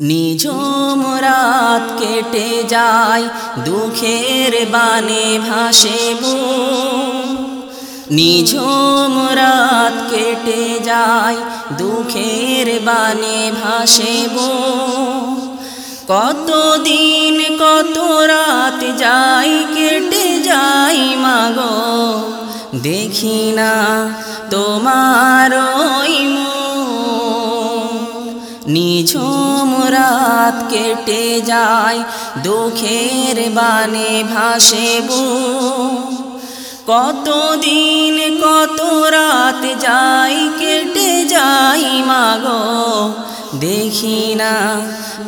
নিঝুম রাত কেটে যায়, দুঃখের বানে ভাসে নিঝুম রাত কেটে যায়, দুঃখের বানে ভাসে কত দিন কত রাত যাই কেটে যাই মাগো। দেখি না তোমার রাত কেটে যায়, দুঃখের বানে ভাসে কত দিন কত রাত যাই কেটে যাই মাগো দেখি না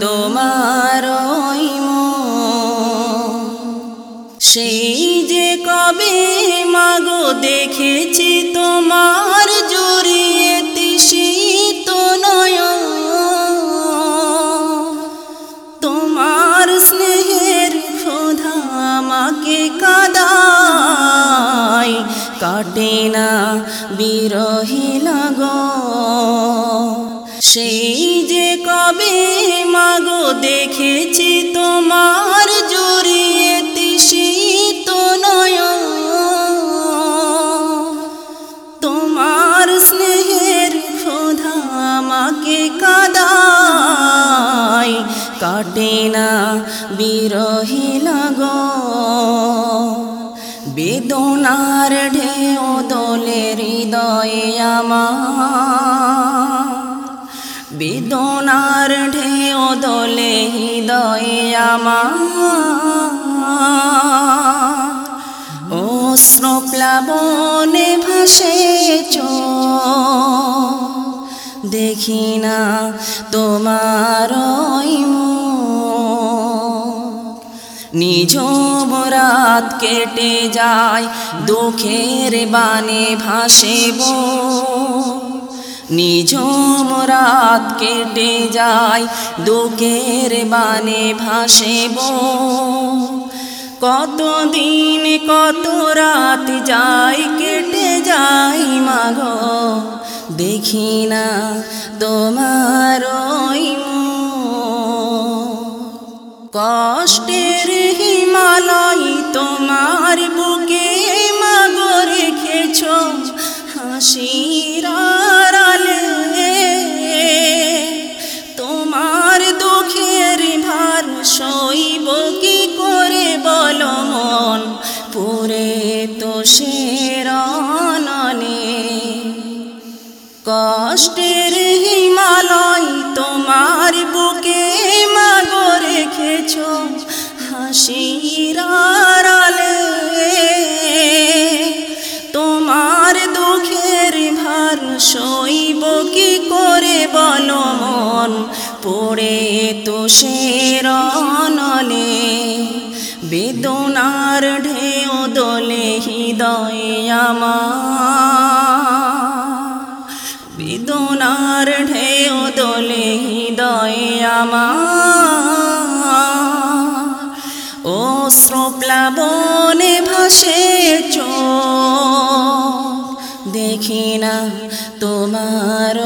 তোমার। সেই যে কবে মাগো দেখেছি তোমার কাটে না বিরহি লাগ সেই যে কবে মাগো দেখেছি তোমার জড়িয়ে শীত নয়ন। তোমার স্নেহের ক্ষোধা আমাকে কাদায়। কাটে না বিরহি লাগ বেদনার দোলে হৃদয়ে আমার বেদনার ঢেউ দোলে হৃদয়ে আমার। অস্ত্র প্লাবনে ভাসে দেখি না তোমার নিঝুম রাত কেটে যায়, দুঃখের বানে ভাসে নিঝুম রাত কেটে যায়, দুঃখের বানে ভাসে কত দিন কত রাত যাই কেটে যাই মাগো, দেখি না তোমার ওই। কষ্টের হিমালয় তোমার বুকে মাগো রেখেছ হাসির তোমার দুঃখের ভার সইব কি করে বল মন? পুরে তো শেরণনে কষ্টের হিমালয় তোমার বুকে ভার সইব কি করে বল মন? পড়ে তো শেরণলে বেদনার ঢেউ দোলে হৃদয়ে আমার। বেদনার ঢেউ দোলে হৃদয়ে আমার। অস্ত্র প্লাবনে ভাসে চোখ। দেখি না তোমার।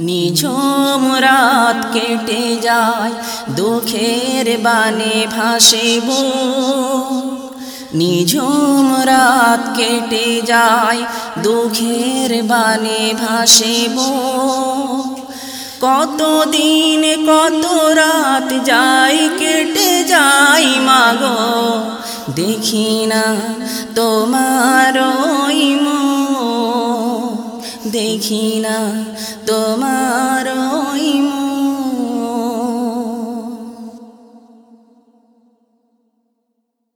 নিঝুম রাত কেটে যায়, দুঃখের বানে ভাসে বুক। নিঝুম রাত কেটে যায়, দুঃখের বানে ভাসে বুক। কত দিন কত রাত যাই কেটে যাই মাগো দেখি না তোমার দেখি না তোমার